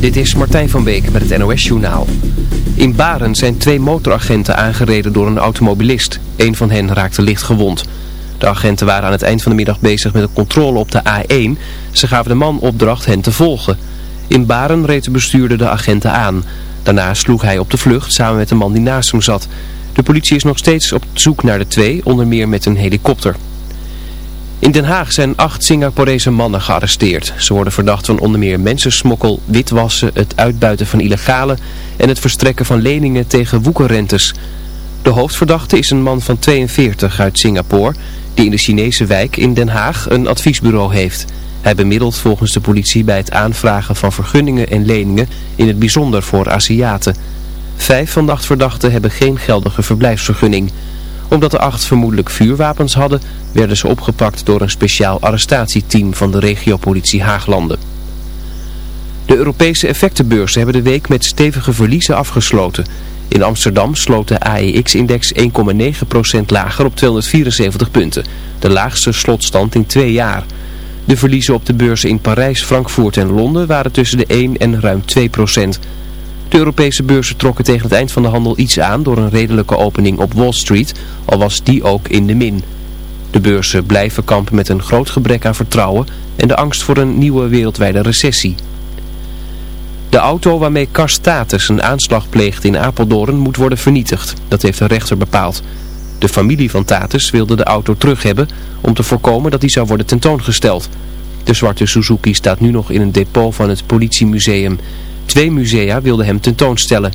Dit is Martijn van Beek met het NOS Journaal. In Baren zijn twee motoragenten aangereden door een automobilist. Een van hen raakte licht gewond. De agenten waren aan het eind van de middag bezig met een controle op de A1. Ze gaven de man opdracht hen te volgen. In Baren reed de bestuurder de agenten aan. Daarna sloeg hij op de vlucht samen met de man die naast hem zat. De politie is nog steeds op zoek naar de twee, onder meer met een helikopter. In Den Haag zijn acht Singaporese mannen gearresteerd. Ze worden verdacht van onder meer mensensmokkel, witwassen, het uitbuiten van illegale en het verstrekken van leningen tegen woekerrentes. De hoofdverdachte is een man van 42 uit Singapore die in de Chinese wijk in Den Haag een adviesbureau heeft. Hij bemiddelt volgens de politie bij het aanvragen van vergunningen en leningen in het bijzonder voor Aziaten. Vijf van de acht verdachten hebben geen geldige verblijfsvergunning omdat de acht vermoedelijk vuurwapens hadden, werden ze opgepakt door een speciaal arrestatieteam van de regiopolitie Haaglanden. De Europese effectenbeurzen hebben de week met stevige verliezen afgesloten. In Amsterdam sloot de AEX-index 1,9% lager op 274 punten. De laagste slotstand in twee jaar. De verliezen op de beurzen in Parijs, Frankfurt en Londen waren tussen de 1 en ruim 2%. De Europese beurzen trokken tegen het eind van de handel iets aan door een redelijke opening op Wall Street, al was die ook in de min. De beurzen blijven kampen met een groot gebrek aan vertrouwen en de angst voor een nieuwe wereldwijde recessie. De auto waarmee Kars Status een aanslag pleegde in Apeldoorn moet worden vernietigd. Dat heeft de rechter bepaald. De familie van Tatus wilde de auto terug hebben om te voorkomen dat die zou worden tentoongesteld. De zwarte Suzuki staat nu nog in een depot van het politiemuseum. Twee musea wilden hem tentoonstellen.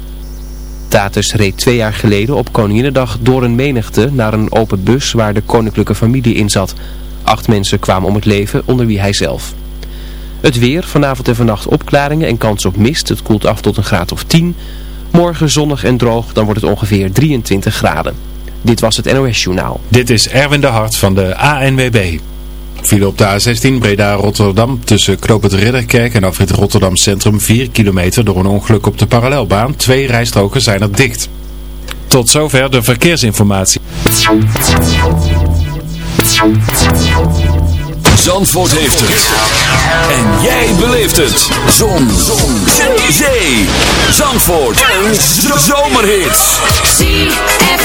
Tatus reed twee jaar geleden op Koninginnedag door een menigte naar een open bus waar de koninklijke familie in zat. Acht mensen kwamen om het leven, onder wie hij zelf. Het weer, vanavond en vannacht opklaringen en kans op mist. Het koelt af tot een graad of 10. Morgen zonnig en droog, dan wordt het ongeveer 23 graden. Dit was het NOS Journaal. Dit is Erwin de Hart van de ANWB. File op de A16 Breda-Rotterdam tussen Knoop Ridderkerk en afrit Rotterdam Centrum 4 kilometer door een ongeluk op de parallelbaan. Twee rijstroken zijn er dicht. Tot zover de verkeersinformatie. Zandvoort heeft het. En jij beleeft het. Zon. Zon. Zee. Zandvoort. Een zomerhit. ZFM.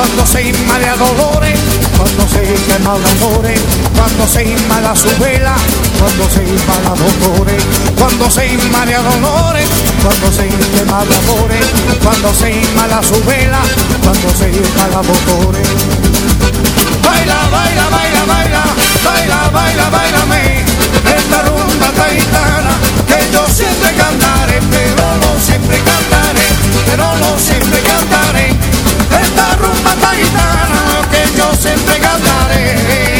cuando se inmala dolores, cuando se quema dolores, cuando se inmala su vela, cuando se inmala dolores, cuando se inmala dolores, cuando se quema dolores, cuando se inmala su vela, cuando se inmala dolores. Baila, baila, baila, baila, baila, baila, bailame, esta rumba taitana que yo siempre cantaré, pero no siempre cantaré, pero no siempre cantaré. gitana que yo siempre cantaré.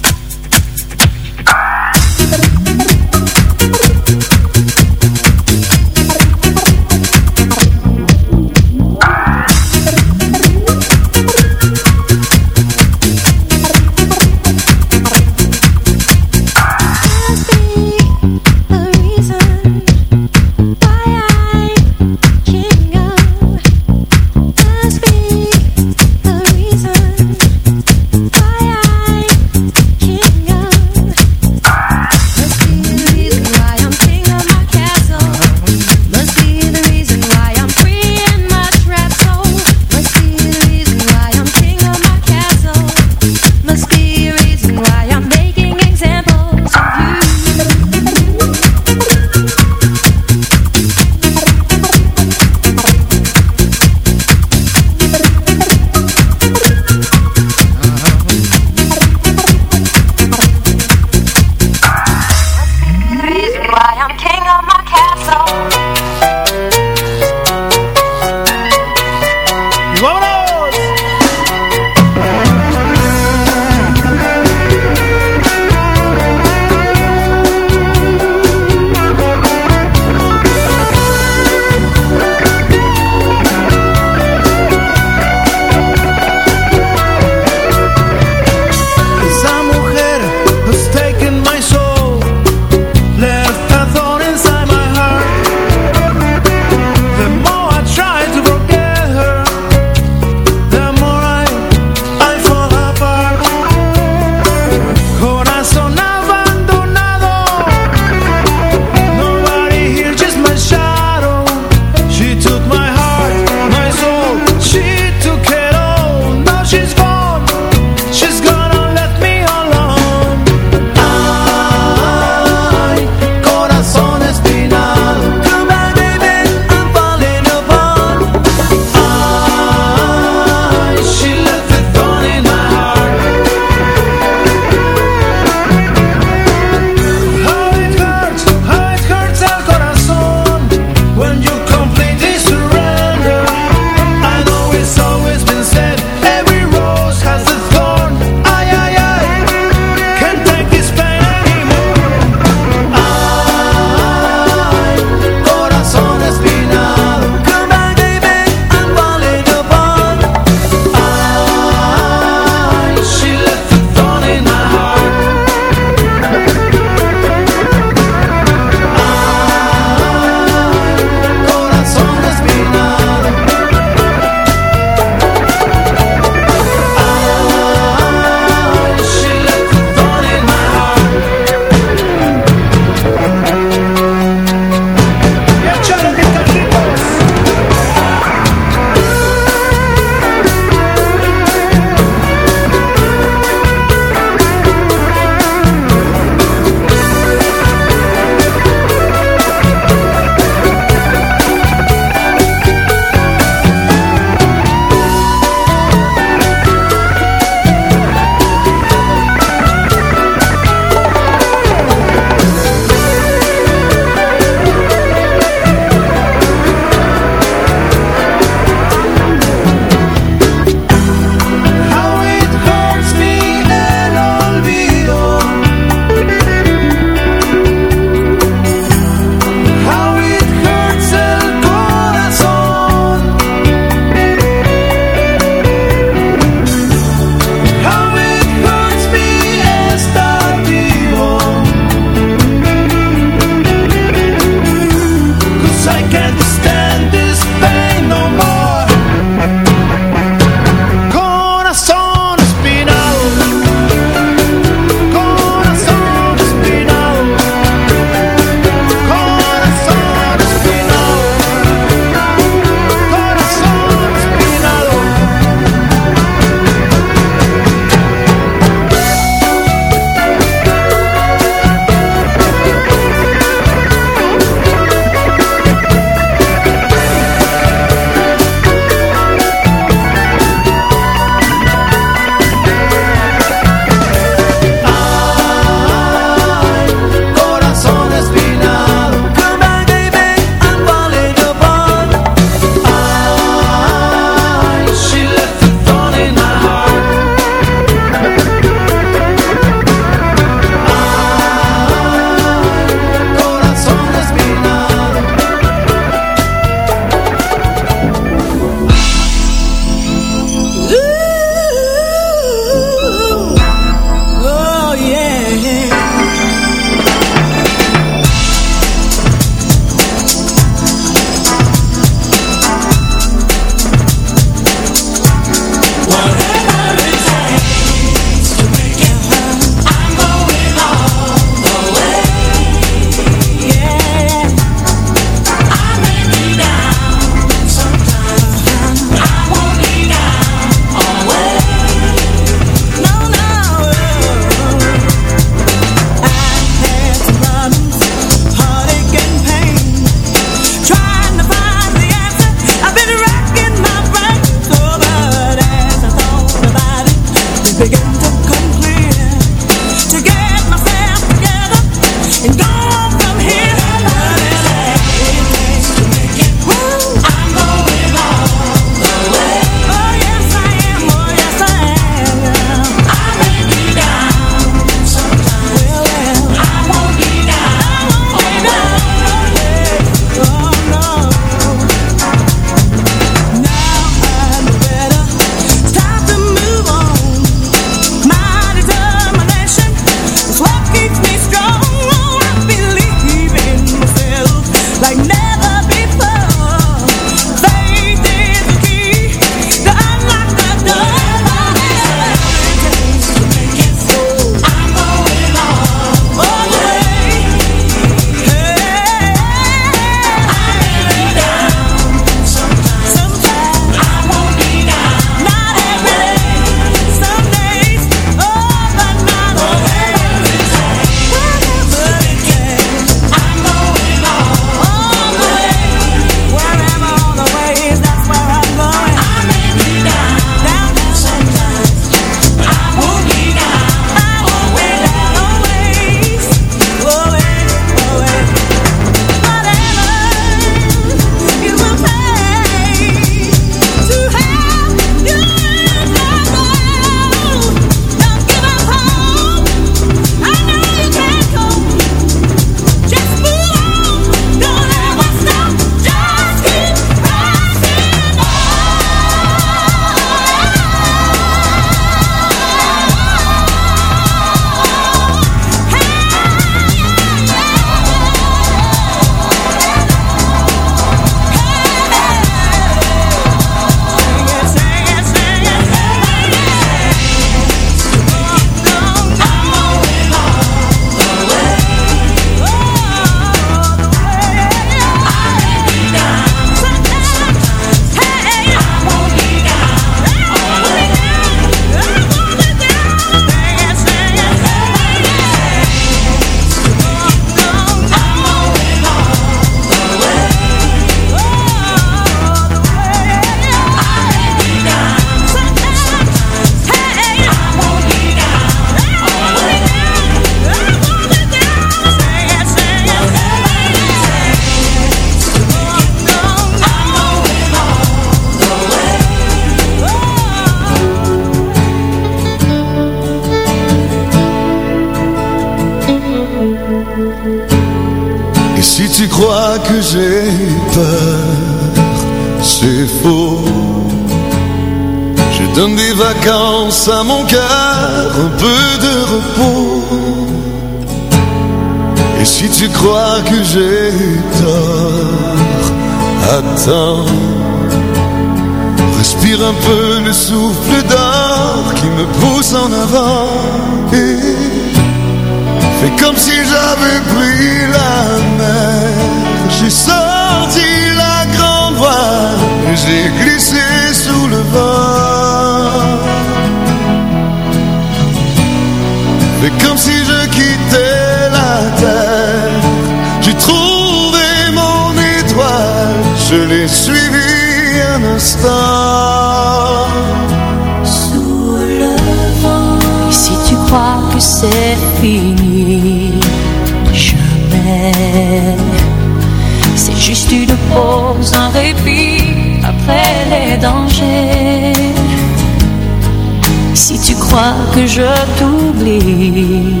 je t'oublie.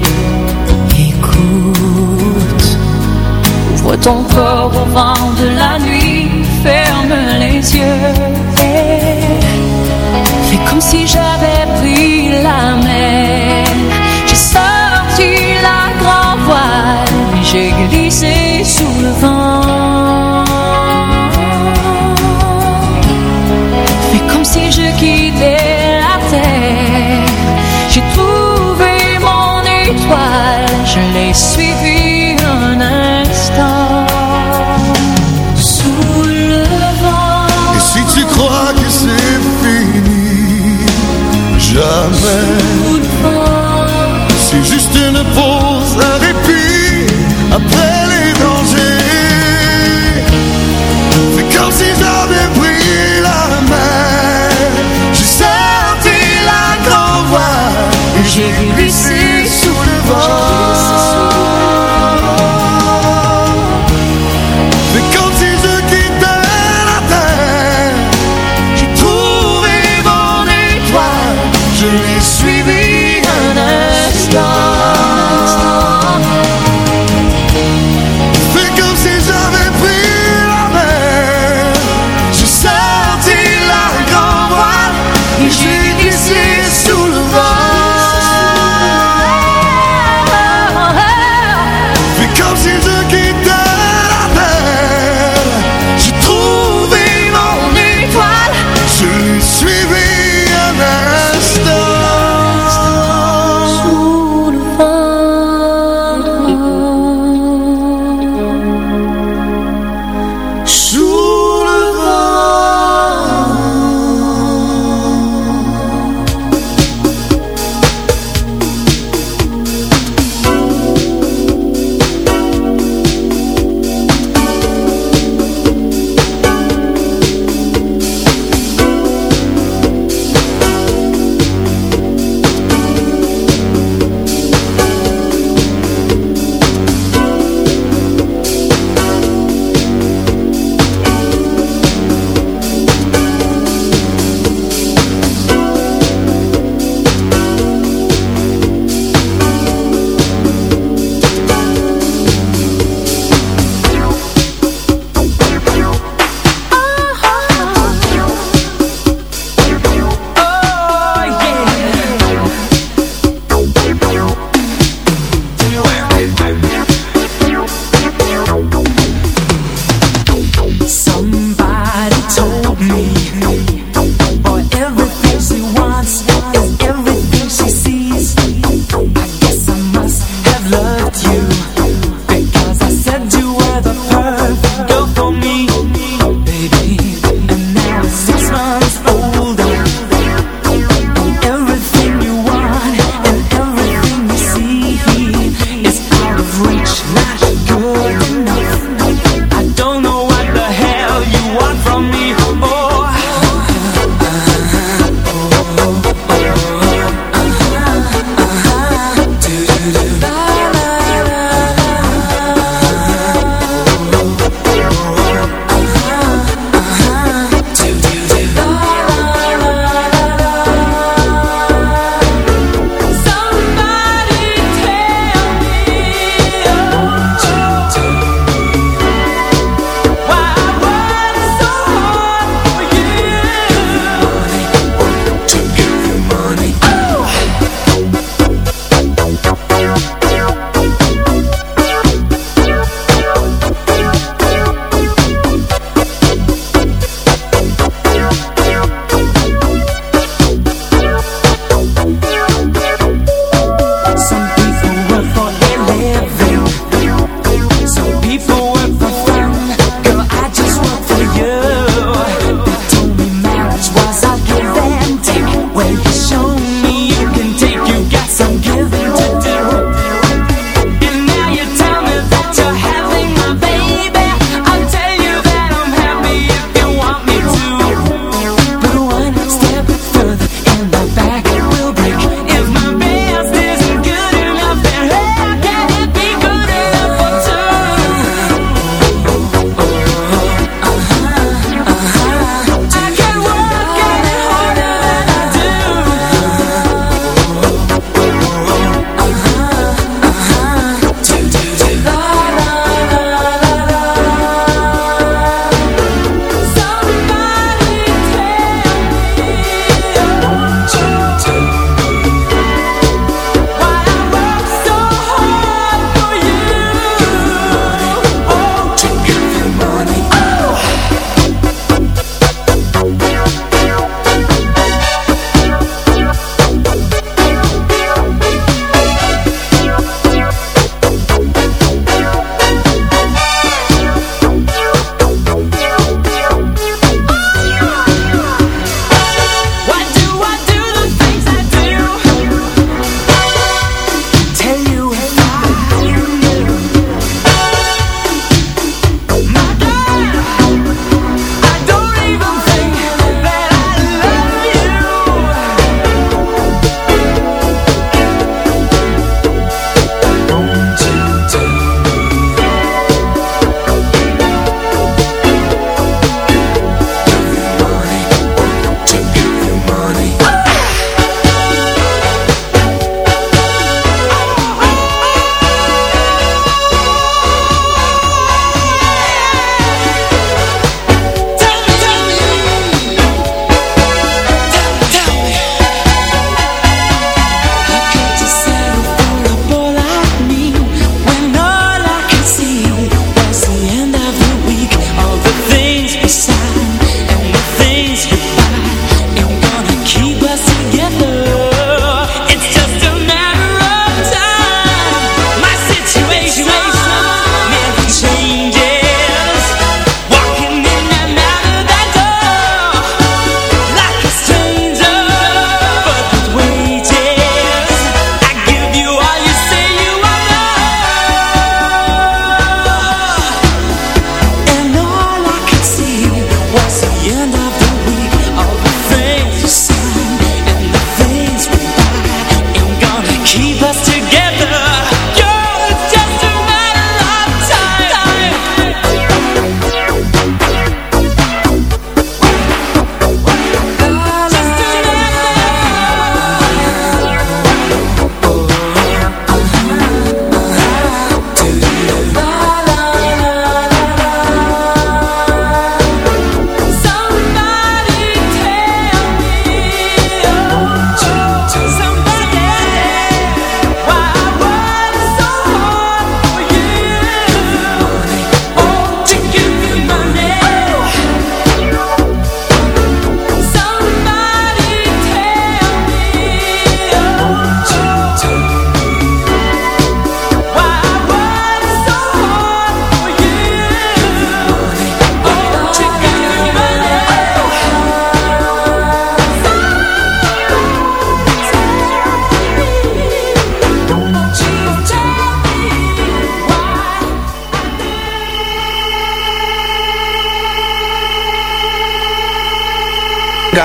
Écoute, ouvre ton corps au vent de la nuit, ferme les yeux et fais comme si j'avais C'est juste une pause, un répit après les dangers. C'est comme si j'avais pris la mer. J'ai sorti la grand voix. et j'ai vu. Sweet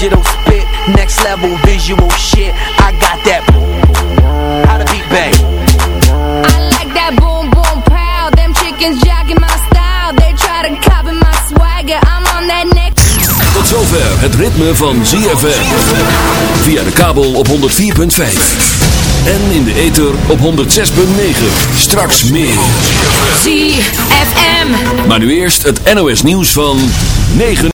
digital spit. Next level visual shit. I got that. How to beat bang. I like that boom boom pow. Them chickens jacking my style. They try to copy my swagger. I'm on that next. Tot zover het ritme van ZFM. Via de kabel op 104.5. En in de ether op 106.9. Straks meer. ZFM. Maar nu eerst het NOS nieuws van 9